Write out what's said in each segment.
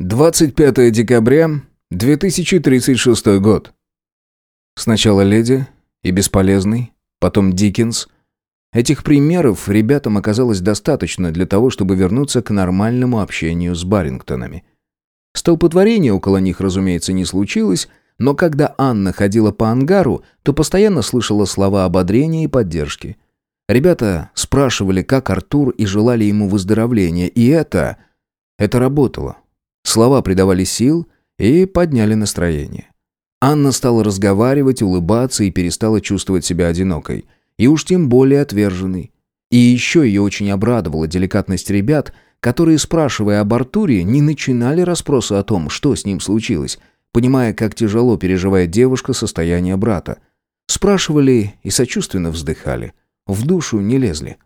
25 декабря 2036 год. Сначала леди и бесполезный, потом Диккенс. Этих примеров ребятам оказалось достаточно для того, чтобы вернуться к нормальному общению с Барингтонами. Столпотворение около них, разумеется, не случилось, но когда Анна ходила по ангару, то постоянно слышала слова ободрения и поддержки. Ребята спрашивали, как Артур, и желали ему выздоровления, и это... это работало. Слова придавали сил и подняли настроение. Анна стала разговаривать, улыбаться и перестала чувствовать себя одинокой. И уж тем более отверженной. И еще ее очень обрадовала деликатность ребят, которые, спрашивая об Артуре, не начинали расспросы о том, что с ним случилось, понимая, как тяжело переживает девушка состояние брата. Спрашивали и сочувственно вздыхали. В душу не лезли.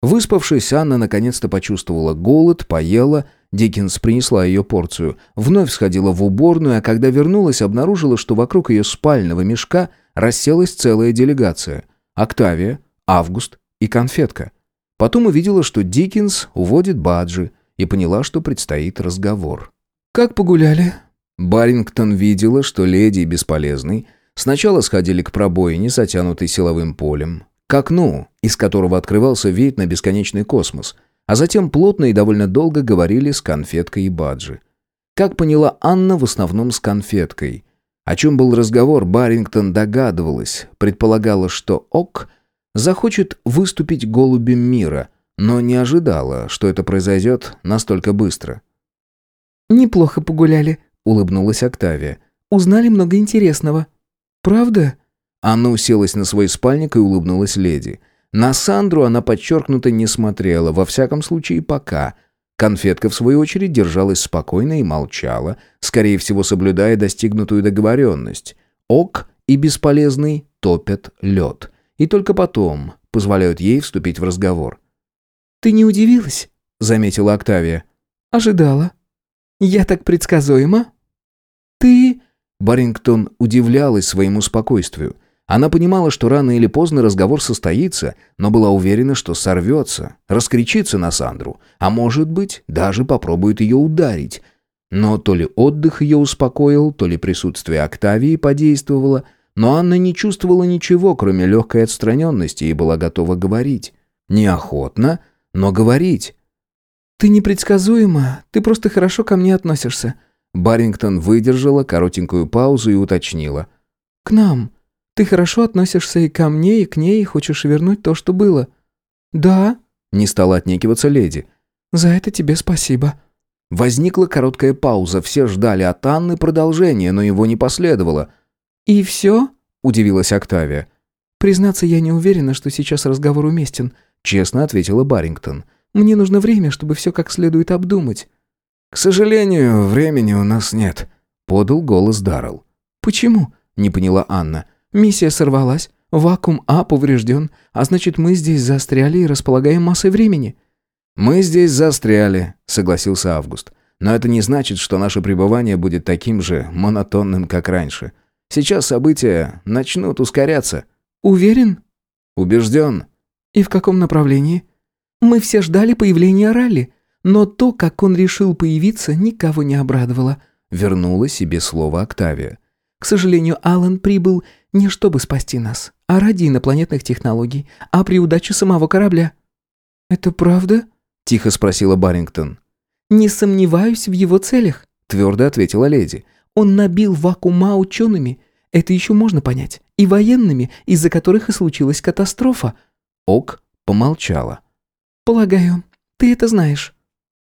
Выспавшись, Анна наконец-то почувствовала голод, поела, Диккенс принесла ее порцию, вновь сходила в уборную, а когда вернулась, обнаружила, что вокруг ее спального мешка расселась целая делегация. Октавия, Август и конфетка. Потом увидела, что Диккенс уводит Баджи, и поняла, что предстоит разговор. «Как погуляли?» Барингтон видела, что леди бесполезный сначала сходили к пробоине, затянутой силовым полем, к окну, из которого открывался вид на бесконечный космос – а затем плотно и довольно долго говорили с конфеткой и Баджи. Как поняла Анна, в основном с конфеткой. О чем был разговор, Барингтон догадывалась, предполагала, что Ок захочет выступить голубем мира, но не ожидала, что это произойдет настолько быстро. «Неплохо погуляли», — улыбнулась Октавия. «Узнали много интересного». «Правда?» Анна уселась на свой спальник и улыбнулась леди — на Сандру она подчеркнуто не смотрела, во всяком случае пока. Конфетка, в свою очередь, держалась спокойно и молчала, скорее всего, соблюдая достигнутую договоренность. Ок и бесполезный топят лед. И только потом позволяют ей вступить в разговор. «Ты не удивилась?» — заметила Октавия. «Ожидала. Я так предсказуема?» «Ты...» Барингтон удивлялась своему спокойствию. Она понимала, что рано или поздно разговор состоится, но была уверена, что сорвется, раскричится на Сандру, а может быть, даже попробует ее ударить. Но то ли отдых ее успокоил, то ли присутствие Октавии подействовало, но Анна не чувствовала ничего, кроме легкой отстраненности, и была готова говорить. Неохотно, но говорить. «Ты непредсказуема, ты просто хорошо ко мне относишься». Барингтон выдержала коротенькую паузу и уточнила. «К нам. Ты хорошо относишься и ко мне, и к ней, и хочешь вернуть то, что было». «Да», — не стала отнекиваться леди. «За это тебе спасибо». Возникла короткая пауза, все ждали от Анны продолжения, но его не последовало. «И все?» — удивилась Октавия. «Признаться, я не уверена, что сейчас разговор уместен», — честно ответила Барингтон. «Мне нужно время, чтобы все как следует обдумать». «К сожалению, времени у нас нет», — подал голос Даррелл. «Почему?» — не поняла Анна. Миссия сорвалась, вакуум А поврежден, а значит, мы здесь застряли и располагаем массой времени». «Мы здесь застряли», — согласился Август. «Но это не значит, что наше пребывание будет таким же монотонным, как раньше. Сейчас события начнут ускоряться». «Уверен?» «Убежден». «И в каком направлении?» «Мы все ждали появления Ралли, но то, как он решил появиться, никого не обрадовало», — вернула себе слово Октавия. «К сожалению, Алан прибыл не чтобы спасти нас, а ради инопланетных технологий, а при удаче самого корабля». «Это правда?» – тихо спросила Барингтон. «Не сомневаюсь в его целях», – твердо ответила леди. «Он набил вакуума учеными. Это еще можно понять. И военными, из-за которых и случилась катастрофа». Ок помолчала. «Полагаю, ты это знаешь».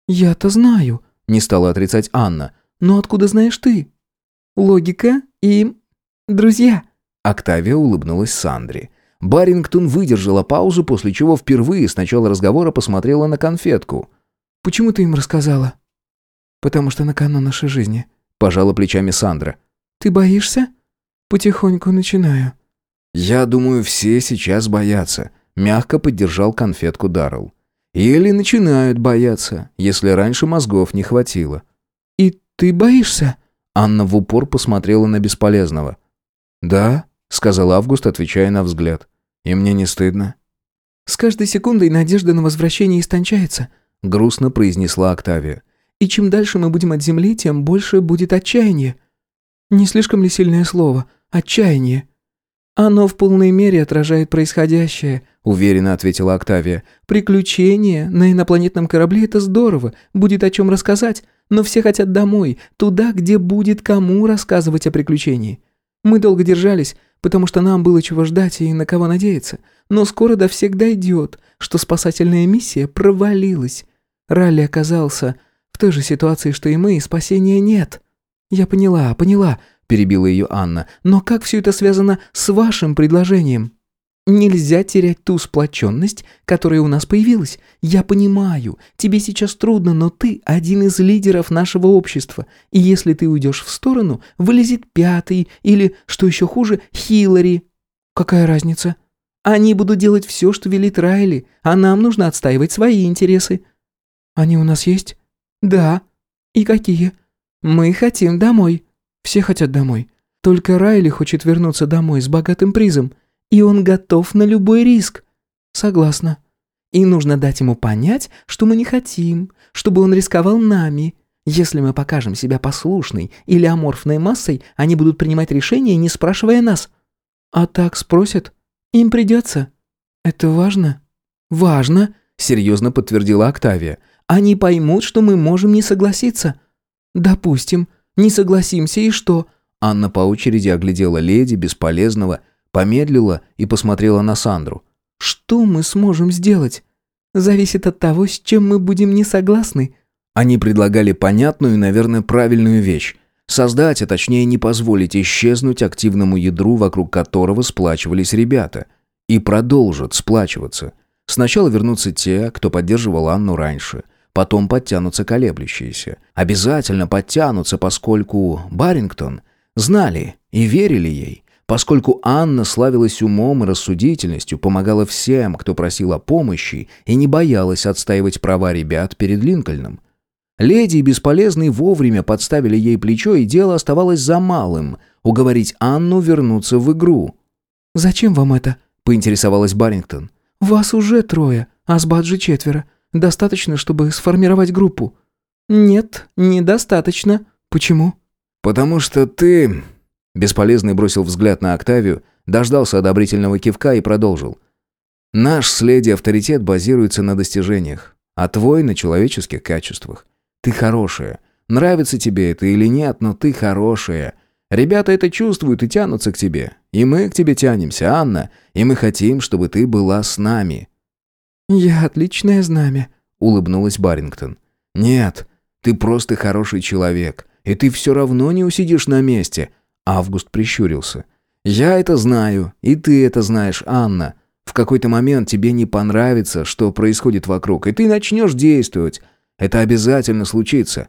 «Я-то знаю», – не стала отрицать Анна. «Но откуда знаешь ты?» «Логика и... друзья». Октавия улыбнулась Сандре. Барингтон выдержала паузу, после чего впервые с начала разговора посмотрела на конфетку. «Почему ты им рассказала?» «Потому что на кону нашей жизни», — пожала плечами Сандра. «Ты боишься?» «Потихоньку начинаю». «Я думаю, все сейчас боятся», — мягко поддержал конфетку Даррелл. «Или начинают бояться, если раньше мозгов не хватило». «И ты боишься?» Анна в упор посмотрела на бесполезного. «Да», сказал Август, отвечая на взгляд. И мне не стыдно. С каждой секундой надежда на возвращение истончается, грустно произнесла Октавия. И чем дальше мы будем от Земли, тем больше будет отчаяние. Не слишком ли сильное слово? Отчаяние. Оно в полной мере отражает происходящее, уверенно ответила Октавия. Приключения на инопланетном корабле это здорово, будет о чем рассказать, но все хотят домой, туда, где будет кому рассказывать о приключении. Мы долго держались, потому что нам было чего ждать и на кого надеяться. Но скоро до всех дойдет, что спасательная миссия провалилась. Ралли оказался в той же ситуации, что и мы, и спасения нет. Я поняла, поняла, перебила ее Анна. Но как все это связано с вашим предложением? Нельзя терять ту сплоченность, которая у нас появилась. Я понимаю, тебе сейчас трудно, но ты один из лидеров нашего общества. И если ты уйдешь в сторону, вылезет пятый или, что еще хуже, Хиллари. Какая разница? Они будут делать все, что велит Райли, а нам нужно отстаивать свои интересы. Они у нас есть? Да. И какие? Мы хотим домой. Все хотят домой. Только Райли хочет вернуться домой с богатым призом. И он готов на любой риск. Согласна. И нужно дать ему понять, что мы не хотим, чтобы он рисковал нами. Если мы покажем себя послушной или аморфной массой, они будут принимать решения, не спрашивая нас. А так спросят. Им придется. Это важно? Важно, серьезно подтвердила Октавия. Они поймут, что мы можем не согласиться. Допустим, не согласимся и что? Анна по очереди оглядела леди бесполезного, помедлила и посмотрела на Сандру. Что мы сможем сделать? Зависит от того, с чем мы будем не согласны. Они предлагали понятную и, наверное, правильную вещь. Создать, а точнее не позволить исчезнуть активному ядру, вокруг которого сплачивались ребята. И продолжат сплачиваться. Сначала вернутся те, кто поддерживал Анну раньше. Потом подтянутся колеблющиеся. Обязательно подтянутся, поскольку Барингтон знали и верили ей. Поскольку Анна славилась умом и рассудительностью, помогала всем, кто просил о помощи, и не боялась отстаивать права ребят перед Линкольном. Леди и бесполезный вовремя подставили ей плечо, и дело оставалось за малым — уговорить Анну вернуться в игру. «Зачем вам это?» — поинтересовалась Барингтон. «Вас уже трое, а с Баджи четверо. Достаточно, чтобы сформировать группу». «Нет, недостаточно. Почему?» «Потому что ты...» Бесполезный бросил взгляд на Октавию, дождался одобрительного кивка и продолжил. «Наш с леди авторитет базируется на достижениях, а твой — на человеческих качествах. Ты хорошая. Нравится тебе это или нет, но ты хорошая. Ребята это чувствуют и тянутся к тебе. И мы к тебе тянемся, Анна, и мы хотим, чтобы ты была с нами». «Я отличное знамя», — улыбнулась Барингтон. «Нет, ты просто хороший человек, и ты все равно не усидишь на месте», Август прищурился. «Я это знаю, и ты это знаешь, Анна. В какой-то момент тебе не понравится, что происходит вокруг, и ты начнешь действовать. Это обязательно случится».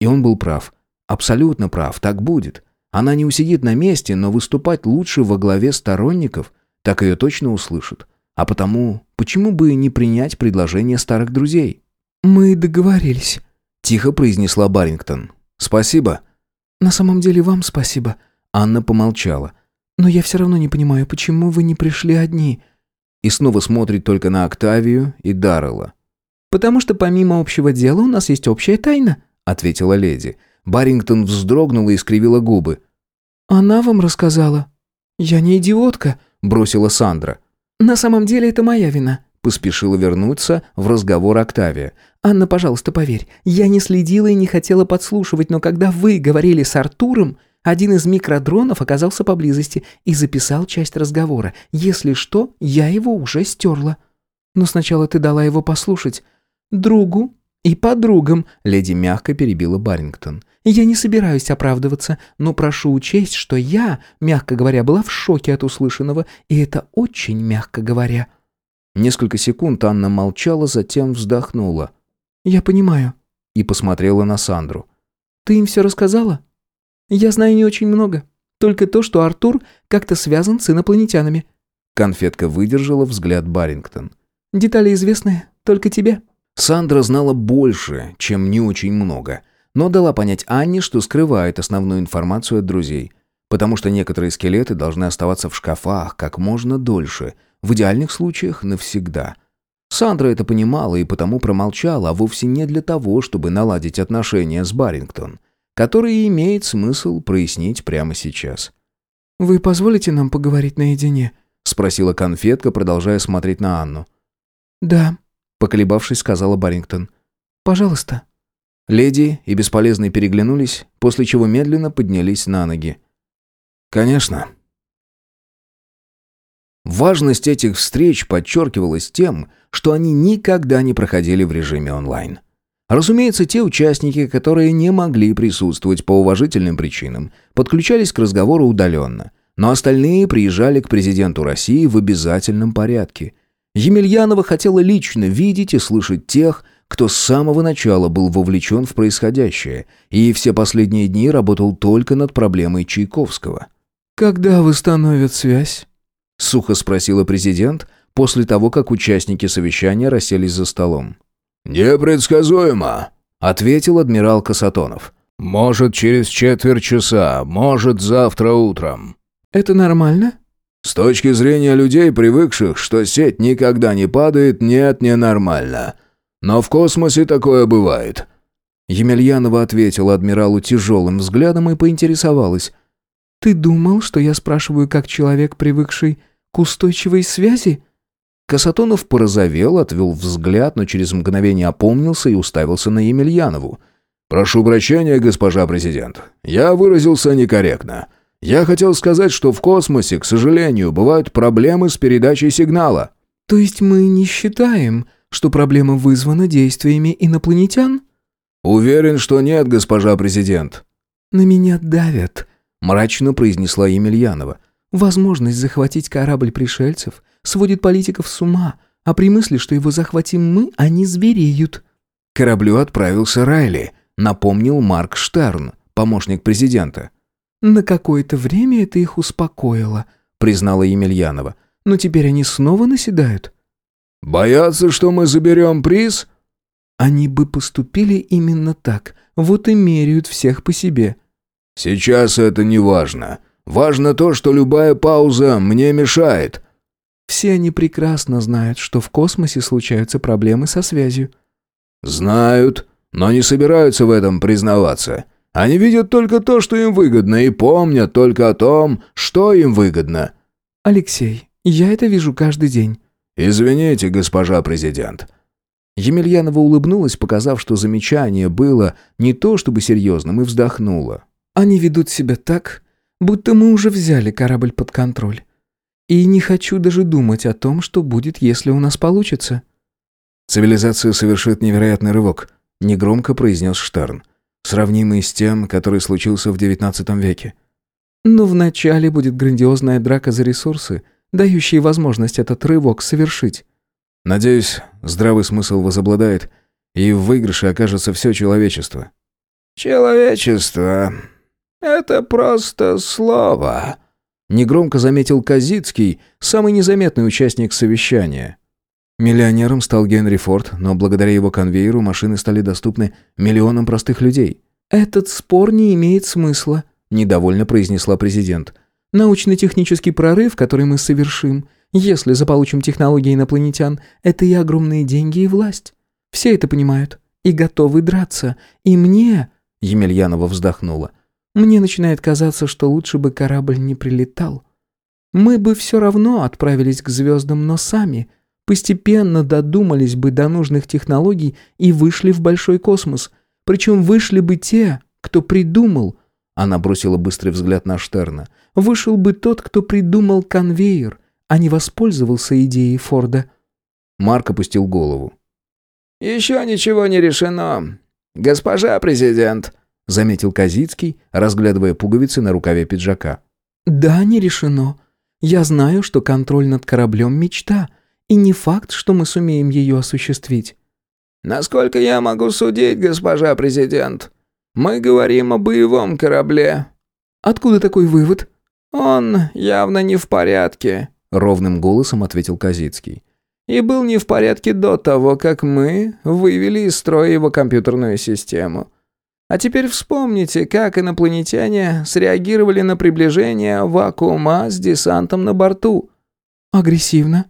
И он был прав. Абсолютно прав, так будет. Она не усидит на месте, но выступать лучше во главе сторонников, так ее точно услышат. А потому, почему бы не принять предложение старых друзей? «Мы договорились», — тихо произнесла Барингтон. «Спасибо». «На самом деле вам спасибо», Анна помолчала. «Но я все равно не понимаю, почему вы не пришли одни?» И снова смотрит только на Октавию и Даррелла. «Потому что помимо общего дела у нас есть общая тайна», — ответила леди. Барингтон вздрогнула и скривила губы. «Она вам рассказала?» «Я не идиотка», — бросила Сандра. «На самом деле это моя вина», — поспешила вернуться в разговор Октавия. «Анна, пожалуйста, поверь, я не следила и не хотела подслушивать, но когда вы говорили с Артуром, один из микродронов оказался поблизости и записал часть разговора. Если что, я его уже стерла. Но сначала ты дала его послушать. Другу и подругам, леди мягко перебила Барингтон. Я не собираюсь оправдываться, но прошу учесть, что я, мягко говоря, была в шоке от услышанного, и это очень мягко говоря. Несколько секунд Анна молчала, затем вздохнула. «Я понимаю». И посмотрела на Сандру. «Ты им все рассказала?» Я знаю не очень много. Только то, что Артур как-то связан с инопланетянами». Конфетка выдержала взгляд Барингтон. «Детали известны только тебе». Сандра знала больше, чем не очень много, но дала понять Анне, что скрывает основную информацию от друзей, потому что некоторые скелеты должны оставаться в шкафах как можно дольше, в идеальных случаях навсегда. Сандра это понимала и потому промолчала, а вовсе не для того, чтобы наладить отношения с Барингтон, которые имеет смысл прояснить прямо сейчас. «Вы позволите нам поговорить наедине?» — спросила конфетка, продолжая смотреть на Анну. «Да», — поколебавшись, сказала Барингтон. «Пожалуйста». Леди и Бесполезный переглянулись, после чего медленно поднялись на ноги. «Конечно». Важность этих встреч подчеркивалась тем, что они никогда не проходили в режиме онлайн. Разумеется, те участники, которые не могли присутствовать по уважительным причинам, подключались к разговору удаленно, но остальные приезжали к президенту России в обязательном порядке. Емельянова хотела лично видеть и слышать тех, кто с самого начала был вовлечен в происходящее и все последние дни работал только над проблемой Чайковского. «Когда восстановят связь?» — сухо спросила президент после того, как участники совещания расселись за столом. «Непредсказуемо», — ответил адмирал Касатонов. «Может, через четверть часа, может, завтра утром». «Это нормально?» «С точки зрения людей, привыкших, что сеть никогда не падает, нет, не нормально. Но в космосе такое бывает». Емельянова ответила адмиралу тяжелым взглядом и поинтересовалась. «Ты думал, что я спрашиваю как человек, привыкший к устойчивой связи?» Касатонов порозовел, отвел взгляд, но через мгновение опомнился и уставился на Емельянову. «Прошу прощения, госпожа президент. Я выразился некорректно. Я хотел сказать, что в космосе, к сожалению, бывают проблемы с передачей сигнала». «То есть мы не считаем, что проблема вызвана действиями инопланетян?» «Уверен, что нет, госпожа президент». «На меня давят», — мрачно произнесла Емельянова. «Возможность захватить корабль пришельцев сводит политиков с ума, а при мысли, что его захватим мы, они звереют». К кораблю отправился Райли, напомнил Марк Штерн, помощник президента. «На какое-то время это их успокоило», — признала Емельянова. «Но теперь они снова наседают». «Боятся, что мы заберем приз?» «Они бы поступили именно так, вот и меряют всех по себе». «Сейчас это не важно. Важно то, что любая пауза мне мешает». Все они прекрасно знают, что в космосе случаются проблемы со связью. Знают, но не собираются в этом признаваться. Они видят только то, что им выгодно, и помнят только о том, что им выгодно. Алексей, я это вижу каждый день. Извините, госпожа президент. Емельянова улыбнулась, показав, что замечание было не то чтобы серьезным, и вздохнула. Они ведут себя так, будто мы уже взяли корабль под контроль. И не хочу даже думать о том, что будет, если у нас получится». «Цивилизация совершит невероятный рывок», — негромко произнес Штерн, сравнимый с тем, который случился в XIX веке. «Но вначале будет грандиозная драка за ресурсы, дающие возможность этот рывок совершить». «Надеюсь, здравый смысл возобладает, и в выигрыше окажется все человечество». «Человечество — это просто слово», Негромко заметил Казицкий, самый незаметный участник совещания. Миллионером стал Генри Форд, но благодаря его конвейеру машины стали доступны миллионам простых людей. «Этот спор не имеет смысла», – недовольно произнесла президент. «Научно-технический прорыв, который мы совершим, если заполучим технологии инопланетян, это и огромные деньги, и власть. Все это понимают и готовы драться. И мне...» – Емельянова вздохнула. Мне начинает казаться, что лучше бы корабль не прилетал. Мы бы все равно отправились к звездам, но сами постепенно додумались бы до нужных технологий и вышли в большой космос. Причем вышли бы те, кто придумал. Она бросила быстрый взгляд на Штерна. Вышел бы тот, кто придумал конвейер, а не воспользовался идеей Форда. Марк опустил голову. «Еще ничего не решено. Госпожа президент», заметил Казицкий, разглядывая пуговицы на рукаве пиджака. «Да, не решено. Я знаю, что контроль над кораблем – мечта, и не факт, что мы сумеем ее осуществить». «Насколько я могу судить, госпожа президент, мы говорим о боевом корабле». «Откуда такой вывод?» «Он явно не в порядке», — ровным голосом ответил Казицкий. «И был не в порядке до того, как мы вывели из строя его компьютерную систему». А теперь вспомните, как инопланетяне среагировали на приближение вакуума с десантом на борту. Агрессивно.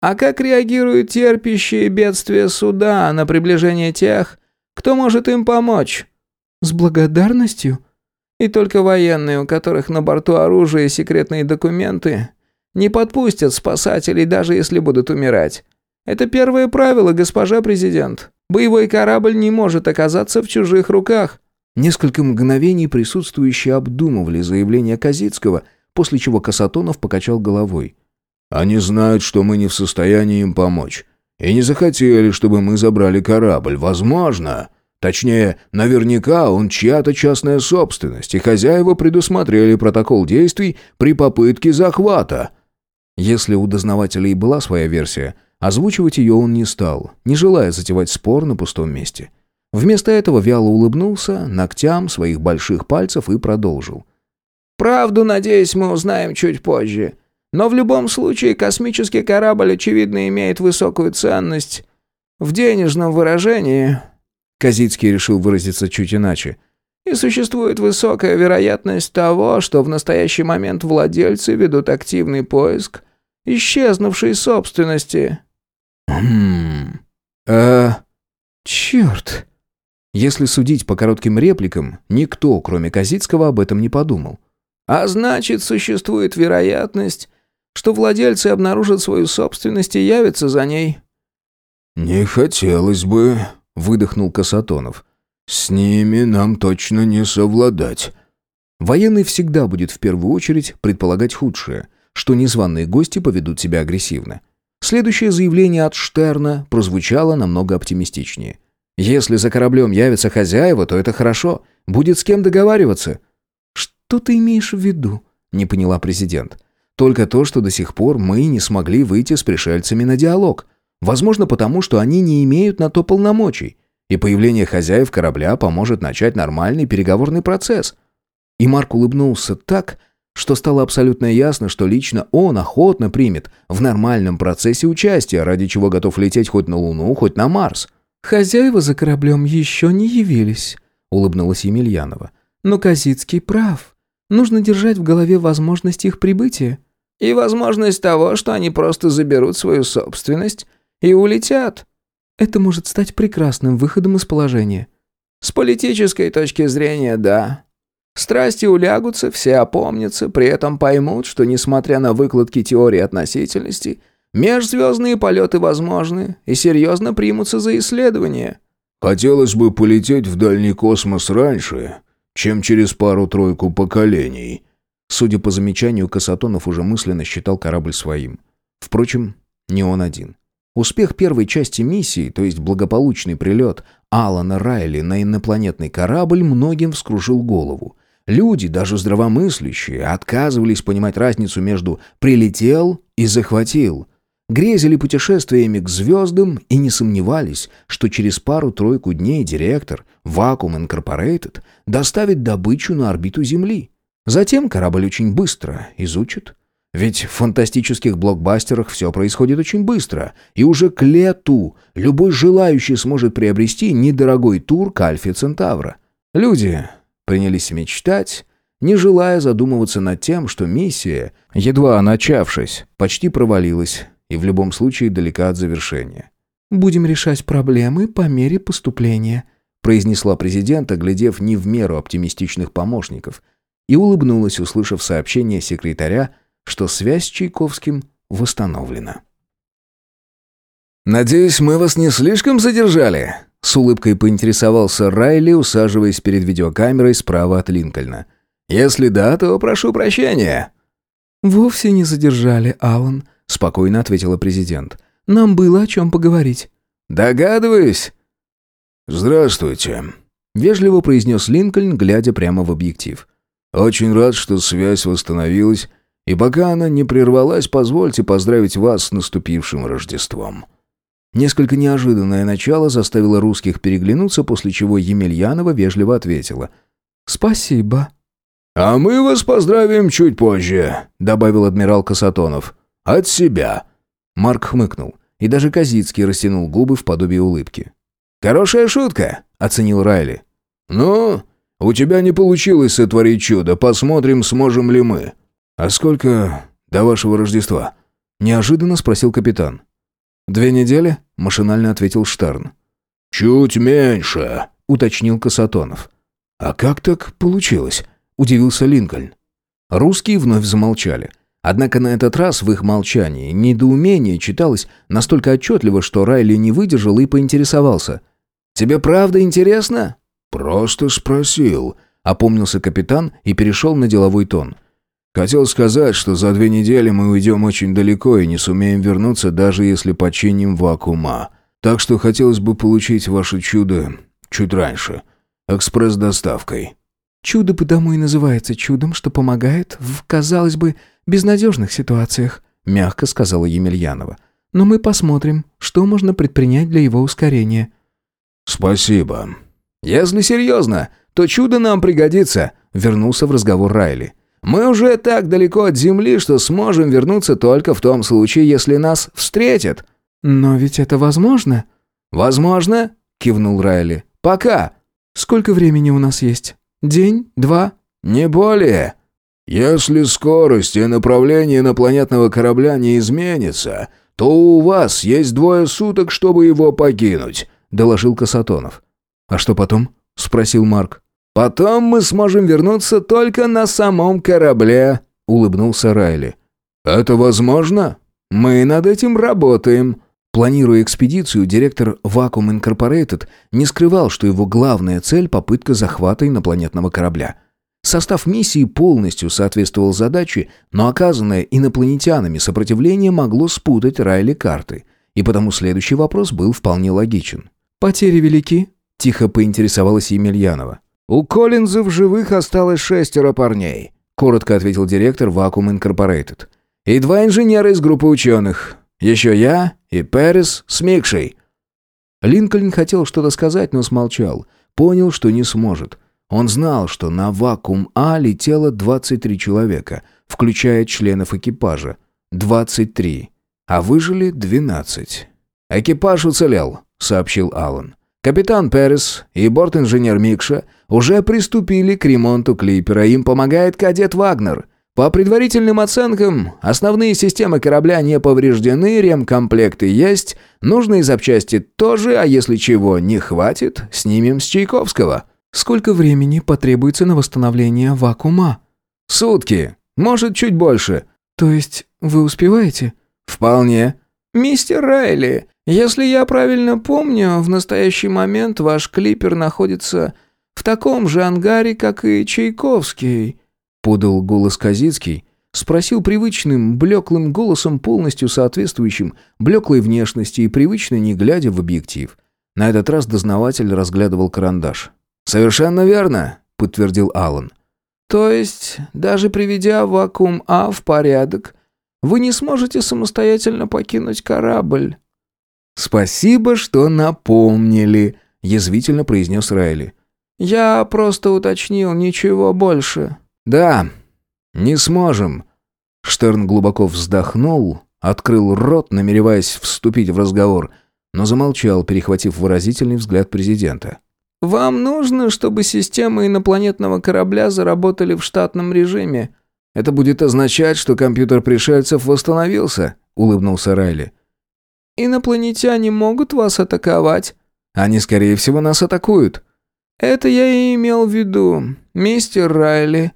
А как реагируют терпящие бедствия суда на приближение тех, кто может им помочь? С благодарностью? И только военные, у которых на борту оружие и секретные документы, не подпустят спасателей, даже если будут умирать. Это первое правило, госпожа президент. Боевой корабль не может оказаться в чужих руках. Несколько мгновений присутствующие обдумывали заявление Казицкого, после чего Касатонов покачал головой. «Они знают, что мы не в состоянии им помочь. И не захотели, чтобы мы забрали корабль. Возможно. Точнее, наверняка он чья-то частная собственность, и хозяева предусмотрели протокол действий при попытке захвата». Если у дознавателей была своя версия, озвучивать ее он не стал, не желая затевать спор на пустом месте. Вместо этого вяло улыбнулся ногтям своих больших пальцев и продолжил. «Правду, надеюсь, мы узнаем чуть позже. Но в любом случае космический корабль, очевидно, имеет высокую ценность. В денежном выражении...» Казицкий решил выразиться чуть иначе. «И существует высокая вероятность того, что в настоящий момент владельцы ведут активный поиск исчезнувшей собственности». «Хм... э... Черт!» Если судить по коротким репликам, никто, кроме Казицкого, об этом не подумал. А значит, существует вероятность, что владельцы обнаружат свою собственность и явятся за ней. «Не хотелось бы», — выдохнул Касатонов. «С ними нам точно не совладать». Военный всегда будет в первую очередь предполагать худшее, что незваные гости поведут себя агрессивно. Следующее заявление от Штерна прозвучало намного оптимистичнее. Если за кораблем явятся хозяева, то это хорошо. Будет с кем договариваться». «Что ты имеешь в виду?» – не поняла президент. «Только то, что до сих пор мы не смогли выйти с пришельцами на диалог. Возможно, потому что они не имеют на то полномочий. И появление хозяев корабля поможет начать нормальный переговорный процесс». И Марк улыбнулся так, что стало абсолютно ясно, что лично он охотно примет в нормальном процессе участия, ради чего готов лететь хоть на Луну, хоть на Марс. «Хозяева за кораблем еще не явились», — улыбнулась Емельянова. «Но Козицкий прав. Нужно держать в голове возможность их прибытия». «И возможность того, что они просто заберут свою собственность и улетят». «Это может стать прекрасным выходом из положения». «С политической точки зрения, да. Страсти улягутся, все опомнятся, при этом поймут, что, несмотря на выкладки теории относительности, — Межзвездные полеты возможны и серьезно примутся за исследования. Хотелось бы полететь в дальний космос раньше, чем через пару-тройку поколений. Судя по замечанию, Касатонов уже мысленно считал корабль своим. Впрочем, не он один. Успех первой части миссии, то есть благополучный прилет Алана Райли на инопланетный корабль, многим вскружил голову. Люди, даже здравомыслящие, отказывались понимать разницу между «прилетел» и «захватил» грезили путешествиями к звездам и не сомневались, что через пару-тройку дней директор Vacuum Incorporated доставит добычу на орбиту Земли. Затем корабль очень быстро изучит. Ведь в фантастических блокбастерах все происходит очень быстро, и уже к лету любой желающий сможет приобрести недорогой тур к Альфе Центавра. Люди принялись мечтать, не желая задумываться над тем, что миссия, едва начавшись, почти провалилась и в любом случае далека от завершения. «Будем решать проблемы по мере поступления», произнесла президент, оглядев не в меру оптимистичных помощников, и улыбнулась, услышав сообщение секретаря, что связь с Чайковским восстановлена. «Надеюсь, мы вас не слишком задержали?» С улыбкой поинтересовался Райли, усаживаясь перед видеокамерой справа от Линкольна. «Если да, то прошу прощения». «Вовсе не задержали, Алан», — спокойно ответила президент. «Нам было о чем поговорить». «Догадываюсь». «Здравствуйте», — вежливо произнес Линкольн, глядя прямо в объектив. «Очень рад, что связь восстановилась, и пока она не прервалась, позвольте поздравить вас с наступившим Рождеством». Несколько неожиданное начало заставило русских переглянуться, после чего Емельянова вежливо ответила. «Спасибо». «А мы вас поздравим чуть позже», — добавил адмирал Касатонов. «От себя». Марк хмыкнул, и даже Казицкий растянул губы в подобие улыбки. «Хорошая шутка», — оценил Райли. «Ну, у тебя не получилось сотворить чудо. Посмотрим, сможем ли мы». «А сколько до вашего Рождества?» — неожиданно спросил капитан. «Две недели?» – машинально ответил Штерн. «Чуть меньше», – уточнил Касатонов. «А как так получилось?» – удивился Линкольн. Русские вновь замолчали. Однако на этот раз в их молчании недоумение читалось настолько отчетливо, что Райли не выдержал и поинтересовался. «Тебе правда интересно?» «Просто спросил», — опомнился капитан и перешел на деловой тон. «Хотел сказать, что за две недели мы уйдем очень далеко и не сумеем вернуться, даже если починим вакуума. Так что хотелось бы получить ваше чудо чуть раньше. Экспресс-доставкой». «Чудо потому и называется чудом, что помогает в, казалось бы, безнадежных ситуациях», — мягко сказала Емельянова. «Но мы посмотрим, что можно предпринять для его ускорения». «Спасибо». «Если серьезно, то чудо нам пригодится», — вернулся в разговор Райли. «Мы уже так далеко от Земли, что сможем вернуться только в том случае, если нас встретят». «Но ведь это возможно?» «Возможно», — кивнул Райли. «Пока». «Сколько времени у нас есть?» День? Два?» «Не более». «Если скорость и направление инопланетного корабля не изменится, то у вас есть двое суток, чтобы его покинуть», — доложил Касатонов. «А что потом?» — спросил Марк. «Потом мы сможем вернуться только на самом корабле», — улыбнулся Райли. «Это возможно? Мы над этим работаем», Планируя экспедицию, директор Vacuum Incorporated не скрывал, что его главная цель – попытка захвата инопланетного корабля. Состав миссии полностью соответствовал задаче, но оказанное инопланетянами сопротивление могло спутать Райли карты, и потому следующий вопрос был вполне логичен. «Потери велики?» – тихо поинтересовалась Емельянова. «У Коллинза в живых осталось шестеро парней», – коротко ответил директор Vacuum Incorporated. «И два инженера из группы ученых. Еще я и Перес с Микшей». Линкольн хотел что-то сказать, но смолчал. Понял, что не сможет. Он знал, что на вакуум-А летело 23 человека, включая членов экипажа. 23. А выжили 12. «Экипаж уцелел», — сообщил Аллан. «Капитан Перес и борт-инженер Микша уже приступили к ремонту клипера. Им помогает кадет Вагнер. По предварительным оценкам, основные системы корабля не повреждены, ремкомплекты есть, нужные запчасти тоже, а если чего не хватит, снимем с Чайковского. Сколько времени потребуется на восстановление вакуума? Сутки, может, чуть больше. То есть вы успеваете? Вполне. Мистер Райли, если я правильно помню, в настоящий момент ваш клипер находится в таком же ангаре, как и Чайковский подал голос Казицкий, спросил привычным, блеклым голосом, полностью соответствующим блеклой внешности и привычно не глядя в объектив. На этот раз дознаватель разглядывал карандаш. «Совершенно верно», — подтвердил Аллан. «То есть, даже приведя вакуум А в порядок, вы не сможете самостоятельно покинуть корабль?» «Спасибо, что напомнили», — язвительно произнес Райли. «Я просто уточнил, ничего больше». «Да, не сможем». Штерн глубоко вздохнул, открыл рот, намереваясь вступить в разговор, но замолчал, перехватив выразительный взгляд президента. «Вам нужно, чтобы системы инопланетного корабля заработали в штатном режиме?» «Это будет означать, что компьютер пришельцев восстановился», — улыбнулся Райли. «Инопланетяне могут вас атаковать?» «Они, скорее всего, нас атакуют». «Это я и имел в виду, мистер Райли.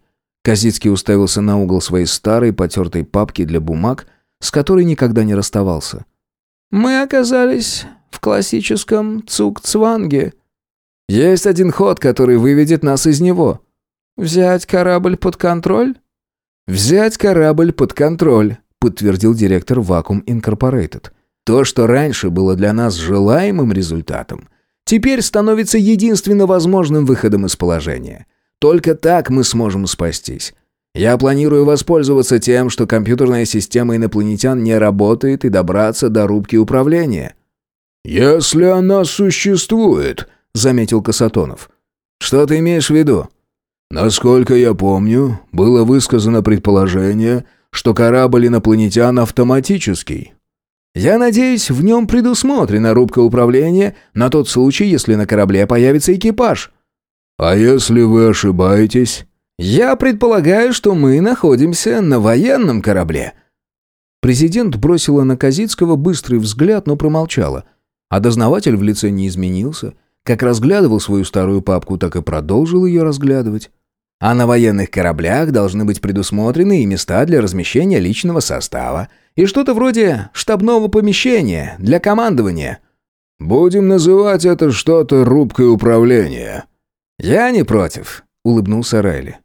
Козицкий уставился на угол своей старой потертой папки для бумаг, с которой никогда не расставался. «Мы оказались в классическом цукцванге». «Есть один ход, который выведет нас из него». «Взять корабль под контроль?» «Взять корабль под контроль», подтвердил директор Vacuum Incorporated. «То, что раньше было для нас желаемым результатом, теперь становится единственно возможным выходом из положения». Только так мы сможем спастись. Я планирую воспользоваться тем, что компьютерная система инопланетян не работает и добраться до рубки управления». «Если она существует», — заметил Касатонов. «Что ты имеешь в виду?» «Насколько я помню, было высказано предположение, что корабль инопланетян автоматический». «Я надеюсь, в нем предусмотрена рубка управления на тот случай, если на корабле появится экипаж». «А если вы ошибаетесь?» «Я предполагаю, что мы находимся на военном корабле», Президент бросила на Казицкого быстрый взгляд, но промолчала. А дознаватель в лице не изменился. Как разглядывал свою старую папку, так и продолжил ее разглядывать. А на военных кораблях должны быть предусмотрены и места для размещения личного состава. И что-то вроде штабного помещения для командования. «Будем называть это что-то рубкой управления». «Я не против», — улыбнулся Райли.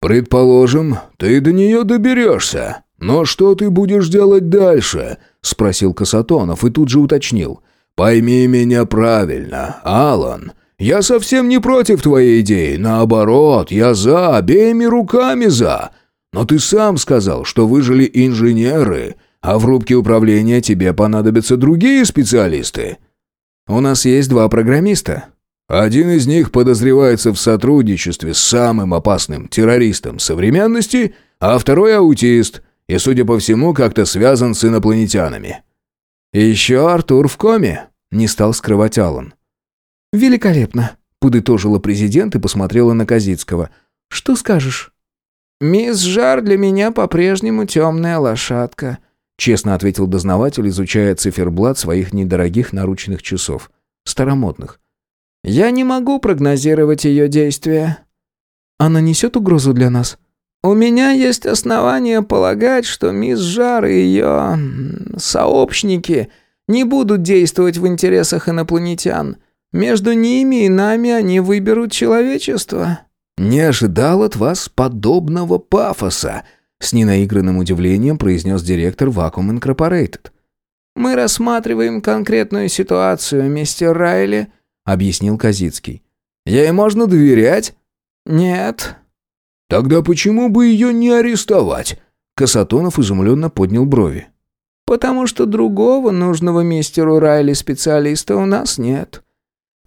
«Предположим, ты до нее доберешься. Но что ты будешь делать дальше?» — спросил Касатонов и тут же уточнил. «Пойми меня правильно, Алан. Я совсем не против твоей идеи. Наоборот, я за, обеими руками за. Но ты сам сказал, что выжили инженеры, а в рубке управления тебе понадобятся другие специалисты». «У нас есть два программиста». «Один из них подозревается в сотрудничестве с самым опасным террористом современности, а второй аутист, и, судя по всему, как-то связан с инопланетянами». «И еще Артур в коме», — не стал скрывать Аллан. «Великолепно», — подытожила президент и посмотрела на Казицкого. «Что скажешь?» «Мисс Жар для меня по-прежнему темная лошадка», честно ответил дознаватель, изучая циферблат своих недорогих наручных часов. Старомодных. «Я не могу прогнозировать ее действия». «Она несет угрозу для нас?» «У меня есть основания полагать, что мисс Жар и ее... сообщники не будут действовать в интересах инопланетян. Между ними и нами они выберут человечество». «Не ожидал от вас подобного пафоса», с ненаигранным удивлением произнес директор Vacuum Incorporated. «Мы рассматриваем конкретную ситуацию, мистер Райли», — объяснил Казицкий. «Ей можно доверять?» «Нет». «Тогда почему бы ее не арестовать?» Касатонов изумленно поднял брови. «Потому что другого нужного мистеру Райли специалиста у нас нет.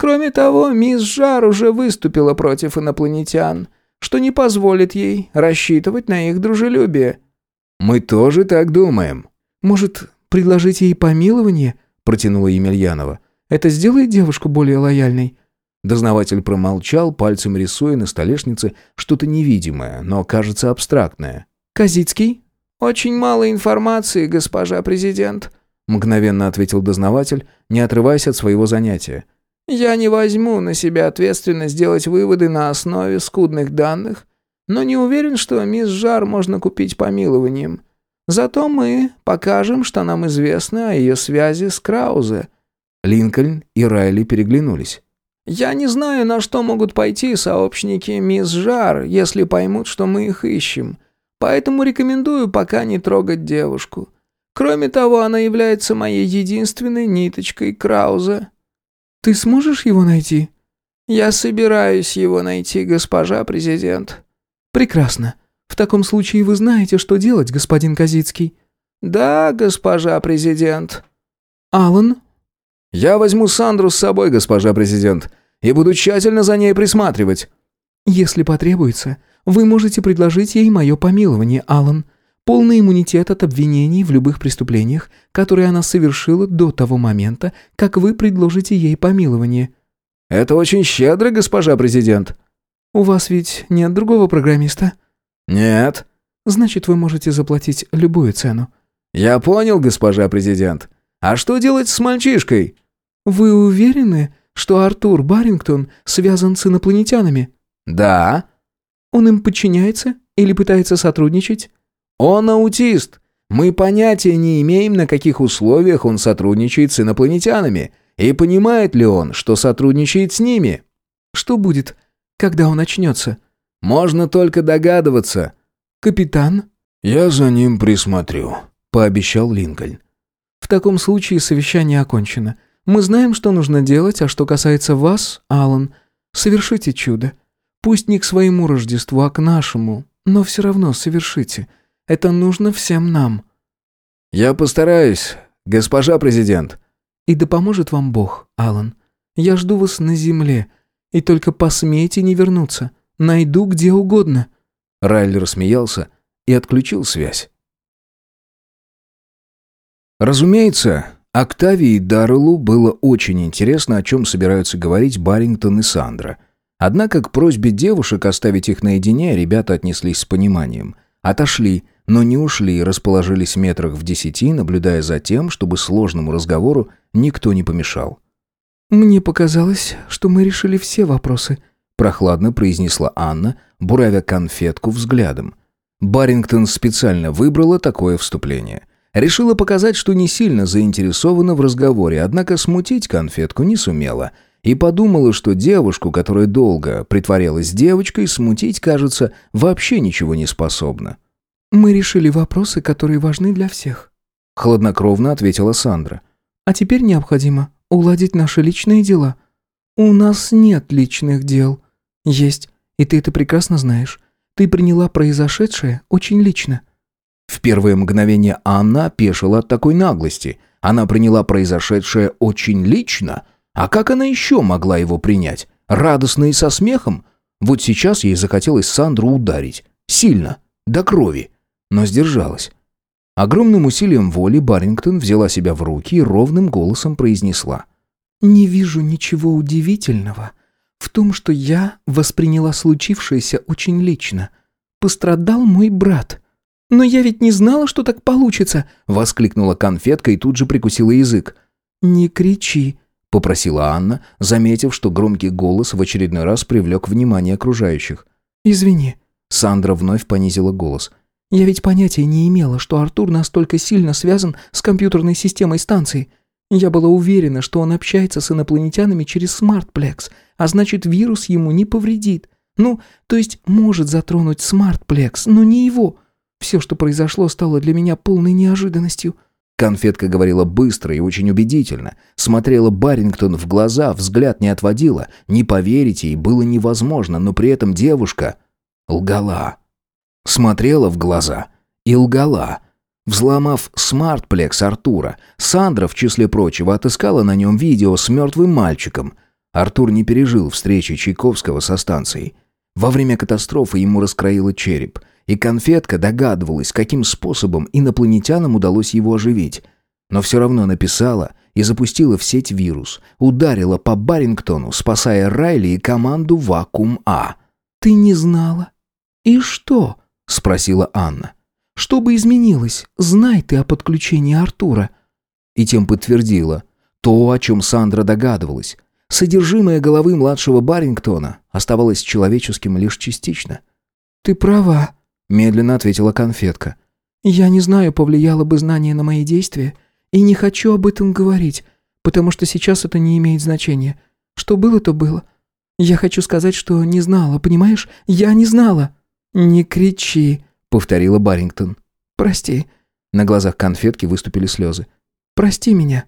Кроме того, мисс Жар уже выступила против инопланетян что не позволит ей рассчитывать на их дружелюбие». «Мы тоже так думаем». «Может, предложить ей помилование?» – протянула Емельянова. «Это сделает девушку более лояльной?» Дознаватель промолчал, пальцем рисуя на столешнице что-то невидимое, но, кажется, абстрактное. «Казицкий?» «Очень мало информации, госпожа президент», – мгновенно ответил дознаватель, не отрываясь от своего занятия. Я не возьму на себя ответственность делать выводы на основе скудных данных, но не уверен, что мисс Жар можно купить помилованием. Зато мы покажем, что нам известно о ее связи с Краузе». Линкольн и Райли переглянулись. «Я не знаю, на что могут пойти сообщники мисс Жар, если поймут, что мы их ищем. Поэтому рекомендую пока не трогать девушку. Кроме того, она является моей единственной ниточкой Крауза». Ты сможешь его найти?» «Я собираюсь его найти, госпожа президент». «Прекрасно. В таком случае вы знаете, что делать, господин Казицкий». «Да, госпожа президент». «Алан?» «Я возьму Сандру с собой, госпожа президент, и буду тщательно за ней присматривать». «Если потребуется, вы можете предложить ей мое помилование, Алан полный иммунитет от обвинений в любых преступлениях, которые она совершила до того момента, как вы предложите ей помилование». «Это очень щедро, госпожа президент». «У вас ведь нет другого программиста?» «Нет». «Значит, вы можете заплатить любую цену». «Я понял, госпожа президент. А что делать с мальчишкой?» «Вы уверены, что Артур Барингтон связан с инопланетянами?» «Да». «Он им подчиняется или пытается сотрудничать?» Он аутист. Мы понятия не имеем, на каких условиях он сотрудничает с инопланетянами, и понимает ли он, что сотрудничает с ними. Что будет, когда он очнется? Можно только догадываться. Капитан? Я за ним присмотрю, пообещал Линкольн. В таком случае совещание окончено. Мы знаем, что нужно делать, а что касается вас, Алан, совершите чудо. Пусть не к своему Рождеству, а к нашему, но все равно совершите. Это нужно всем нам». «Я постараюсь, госпожа президент». «И да поможет вам Бог, Алан. Я жду вас на земле, и только посмейте не вернуться. Найду где угодно». Райлер смеялся и отключил связь. Разумеется, Октавии и Дарреллу было очень интересно, о чем собираются говорить Барингтон и Сандра. Однако к просьбе девушек оставить их наедине ребята отнеслись с пониманием. Отошли, но не ушли и расположились метрах в десяти, наблюдая за тем, чтобы сложному разговору никто не помешал. «Мне показалось, что мы решили все вопросы», прохладно произнесла Анна, буравя конфетку взглядом. Барингтон специально выбрала такое вступление. Решила показать, что не сильно заинтересована в разговоре, однако смутить конфетку не сумела. И подумала, что девушку, которая долго притворялась девочкой, смутить, кажется, вообще ничего не способна. «Мы решили вопросы, которые важны для всех», — хладнокровно ответила Сандра. «А теперь необходимо уладить наши личные дела. У нас нет личных дел. Есть, и ты это прекрасно знаешь. Ты приняла произошедшее очень лично». В первое мгновение Анна опешила от такой наглости. Она приняла произошедшее очень лично. А как она еще могла его принять? Радостно и со смехом? Вот сейчас ей захотелось Сандру ударить. Сильно. До крови. Но сдержалась. Огромным усилием воли Барингтон взяла себя в руки и ровным голосом произнесла. «Не вижу ничего удивительного в том, что я восприняла случившееся очень лично. Пострадал мой брат». «Но я ведь не знала, что так получится!» — воскликнула конфетка и тут же прикусила язык. «Не кричи!» — попросила Анна, заметив, что громкий голос в очередной раз привлек внимание окружающих. «Извини». Сандра вновь понизила голос. «Я ведь понятия не имела, что Артур настолько сильно связан с компьютерной системой станции. Я была уверена, что он общается с инопланетянами через смартплекс, а значит, вирус ему не повредит. Ну, то есть может затронуть смартплекс, но не его. Все, что произошло, стало для меня полной неожиданностью». Конфетка говорила быстро и очень убедительно. Смотрела Барингтон в глаза, взгляд не отводила. Не поверить ей было невозможно, но при этом девушка лгала. Смотрела в глаза и лгала. Взломав смартплекс Артура, Сандра, в числе прочего, отыскала на нем видео с мертвым мальчиком. Артур не пережил встречи Чайковского со станцией. Во время катастрофы ему раскроило череп – и конфетка догадывалась, каким способом инопланетянам удалось его оживить. Но все равно написала и запустила в сеть вирус, ударила по Барингтону, спасая Райли и команду «Вакуум-А». «Ты не знала?» «И что?» — спросила Анна. «Что бы изменилось? Знай ты о подключении Артура». И тем подтвердила то, о чем Сандра догадывалась. Содержимое головы младшего Барингтона оставалось человеческим лишь частично. «Ты права», медленно ответила конфетка. «Я не знаю, повлияло бы знание на мои действия, и не хочу об этом говорить, потому что сейчас это не имеет значения. Что было, то было. Я хочу сказать, что не знала, понимаешь? Я не знала». «Не кричи», — повторила Барингтон. «Прости». На глазах конфетки выступили слезы. «Прости меня.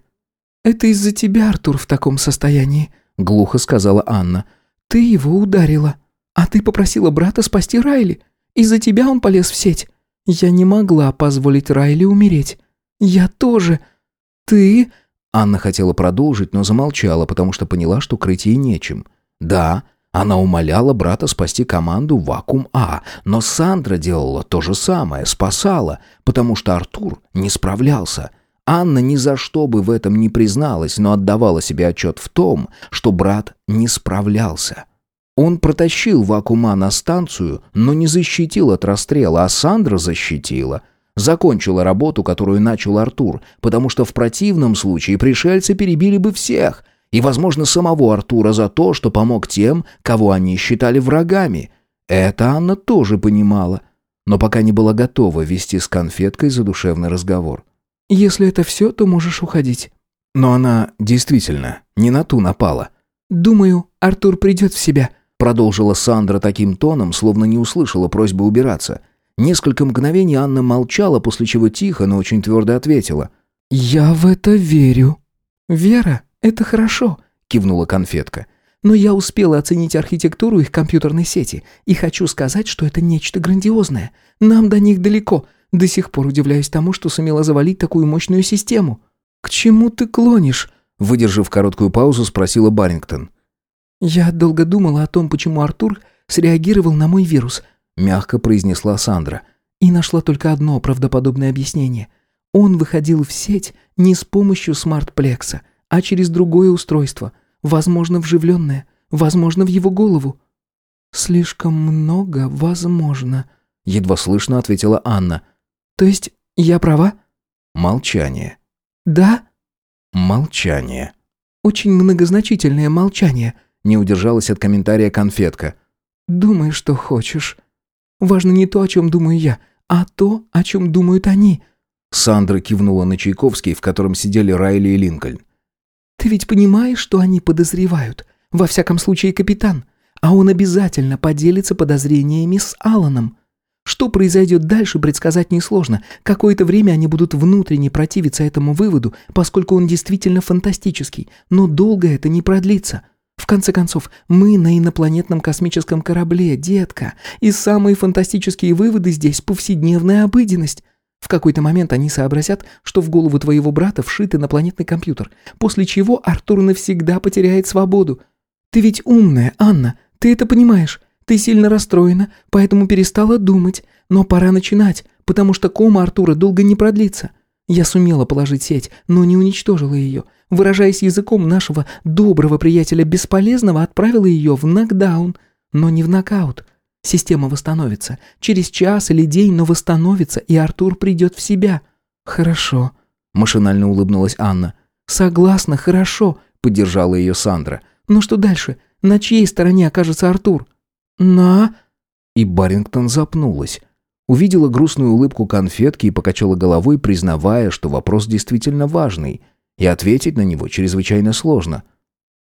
Это из-за тебя Артур в таком состоянии», — глухо сказала Анна. «Ты его ударила, а ты попросила брата спасти Райли. Из-за тебя он полез в сеть. Я не могла позволить Райли умереть. Я тоже. Ты...» Анна хотела продолжить, но замолчала, потому что поняла, что крыть ей нечем. «Да, она умоляла брата спасти команду «Вакуум-А», но Сандра делала то же самое, спасала, потому что Артур не справлялся». Анна ни за что бы в этом не призналась, но отдавала себе отчет в том, что брат не справлялся. Он протащил вакуума на станцию, но не защитил от расстрела, а Сандра защитила. Закончила работу, которую начал Артур, потому что в противном случае пришельцы перебили бы всех, и, возможно, самого Артура за то, что помог тем, кого они считали врагами. Это Анна тоже понимала, но пока не была готова вести с конфеткой задушевный разговор. «Если это все, то можешь уходить». Но она действительно не на ту напала. «Думаю, Артур придет в себя», Продолжила Сандра таким тоном, словно не услышала просьбы убираться. Несколько мгновений Анна молчала, после чего тихо, но очень твердо ответила. «Я в это верю». «Вера — это хорошо», — кивнула конфетка. «Но я успела оценить архитектуру их компьютерной сети, и хочу сказать, что это нечто грандиозное. Нам до них далеко. До сих пор удивляюсь тому, что сумела завалить такую мощную систему». «К чему ты клонишь?» Выдержав короткую паузу, спросила Барингтон. «Я долго думала о том, почему Артур среагировал на мой вирус», мягко произнесла Сандра. «И нашла только одно правдоподобное объяснение. Он выходил в сеть не с помощью смартплекса, а через другое устройство, возможно, вживленное, возможно, в его голову». «Слишком много возможно», — едва слышно ответила Анна. То есть я права? Молчание. Да? Молчание. Очень многозначительное молчание. Не удержалась от комментария конфетка. Думай, что хочешь. Важно не то, о чем думаю я, а то, о чем думают они. Сандра кивнула на Чайковский, в котором сидели Райли и Линкольн. Ты ведь понимаешь, что они подозревают? Во всяком случае, капитан. А он обязательно поделится подозрениями с Алланом. Что произойдет дальше, предсказать несложно. Какое-то время они будут внутренне противиться этому выводу, поскольку он действительно фантастический. Но долго это не продлится. В конце концов, мы на инопланетном космическом корабле, детка, и самые фантастические выводы здесь – повседневная обыденность. В какой-то момент они сообразят, что в голову твоего брата вшит инопланетный компьютер, после чего Артур навсегда потеряет свободу. Ты ведь умная, Анна, ты это понимаешь. Ты сильно расстроена, поэтому перестала думать. Но пора начинать, потому что кома Артура долго не продлится. Я сумела положить сеть, но не уничтожила ее. Выражаясь языком нашего доброго приятеля бесполезного, отправила ее в нокдаун, но не в нокаут. Система восстановится. Через час или день, но восстановится, и Артур придет в себя. Хорошо. Машинально улыбнулась Анна. Согласна, хорошо, поддержала ее Сандра. Но что дальше? На чьей стороне окажется Артур? «На...» И Барингтон запнулась. Увидела грустную улыбку конфетки и покачала головой, признавая, что вопрос действительно важный, и ответить на него чрезвычайно сложно.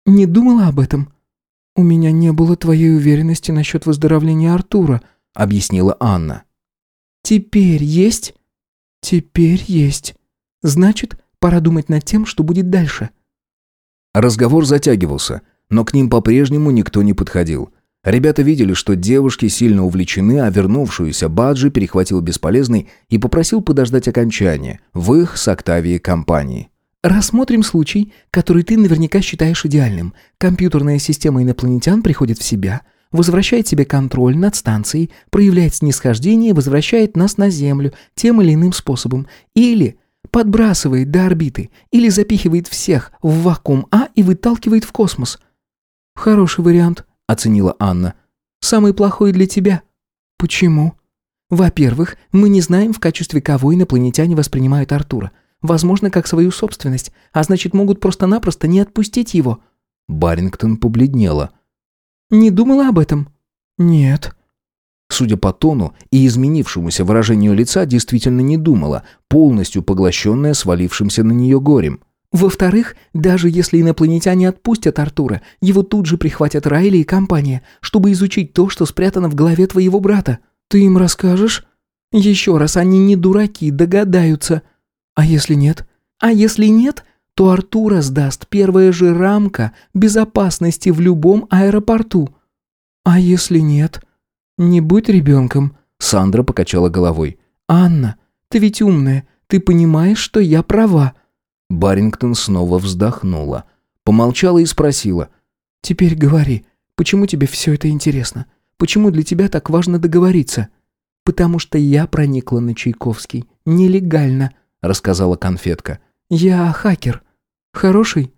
«Не думала об этом?» «У меня не было твоей уверенности насчет выздоровления Артура», — объяснила Анна. «Теперь есть?» «Теперь есть. Значит, пора думать над тем, что будет дальше». Разговор затягивался, но к ним по-прежнему никто не подходил. Ребята видели, что девушки сильно увлечены, а вернувшуюся Баджи перехватил бесполезный и попросил подождать окончания в их с Октавией компании. «Рассмотрим случай, который ты наверняка считаешь идеальным. Компьютерная система инопланетян приходит в себя, возвращает себе контроль над станцией, проявляет снисхождение и возвращает нас на Землю тем или иным способом. Или подбрасывает до орбиты, или запихивает всех в вакуум А и выталкивает в космос». «Хороший вариант», оценила Анна. «Самый плохой для тебя». «Почему?» «Во-первых, мы не знаем, в качестве кого инопланетяне воспринимают Артура. Возможно, как свою собственность, а значит, могут просто-напросто не отпустить его». Барингтон побледнела. «Не думала об этом?» «Нет». Судя по тону и изменившемуся выражению лица, действительно не думала, полностью поглощенная свалившимся на нее горем. Во-вторых, даже если инопланетяне отпустят Артура, его тут же прихватят Райли и компания, чтобы изучить то, что спрятано в голове твоего брата. Ты им расскажешь? Еще раз, они не дураки, догадаются. А если нет? А если нет, то Артура сдаст первая же рамка безопасности в любом аэропорту. А если нет? Не будь ребенком. Сандра покачала головой. Анна, ты ведь умная, ты понимаешь, что я права. Барингтон снова вздохнула. Помолчала и спросила. «Теперь говори, почему тебе все это интересно? Почему для тебя так важно договориться?» «Потому что я проникла на Чайковский. Нелегально», — рассказала конфетка. «Я хакер. Хороший?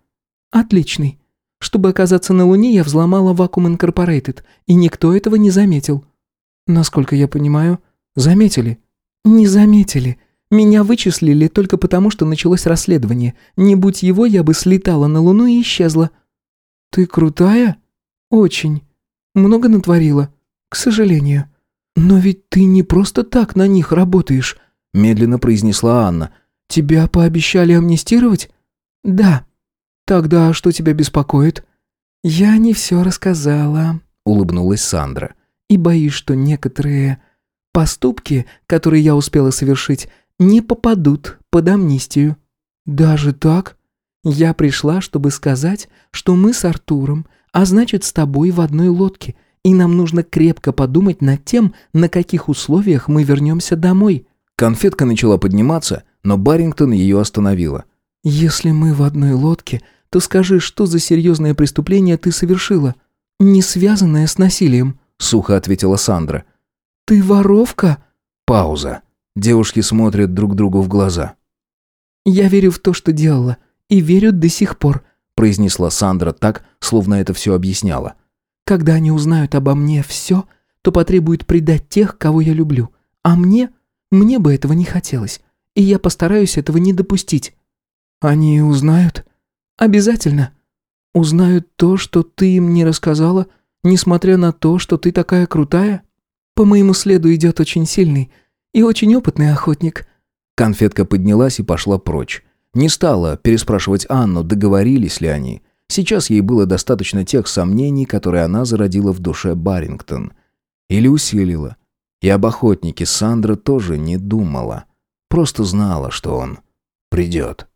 Отличный. Чтобы оказаться на Луне, я взломала Vacuum Incorporated, и никто этого не заметил». «Насколько я понимаю, заметили?» «Не заметили», меня вычислили только потому, что началось расследование. Не будь его, я бы слетала на Луну и исчезла». «Ты крутая?» «Очень. Много натворила. К сожалению». «Но ведь ты не просто так на них работаешь», — медленно произнесла Анна. «Тебя пообещали амнистировать?» «Да». «Тогда что тебя беспокоит?» «Я не все рассказала», — улыбнулась Сандра. «И боюсь, что некоторые поступки, которые я успела совершить, не попадут под амнистию. Даже так? Я пришла, чтобы сказать, что мы с Артуром, а значит с тобой в одной лодке, и нам нужно крепко подумать над тем, на каких условиях мы вернемся домой». Конфетка начала подниматься, но Барингтон ее остановила. «Если мы в одной лодке, то скажи, что за серьезное преступление ты совершила, не связанное с насилием?» Сухо ответила Сандра. «Ты воровка?» Пауза. Девушки смотрят друг другу в глаза. «Я верю в то, что делала, и верю до сих пор», произнесла Сандра так, словно это все объясняла. «Когда они узнают обо мне все, то потребуют предать тех, кого я люблю. А мне Мне бы этого не хотелось, и я постараюсь этого не допустить». «Они узнают?» «Обязательно. Узнают то, что ты им не рассказала, несмотря на то, что ты такая крутая. По моему следу идет очень сильный и очень опытный охотник». Конфетка поднялась и пошла прочь. Не стала переспрашивать Анну, договорились ли они. Сейчас ей было достаточно тех сомнений, которые она зародила в душе Барингтон. Или усилила. И об охотнике Сандра тоже не думала. Просто знала, что он придет.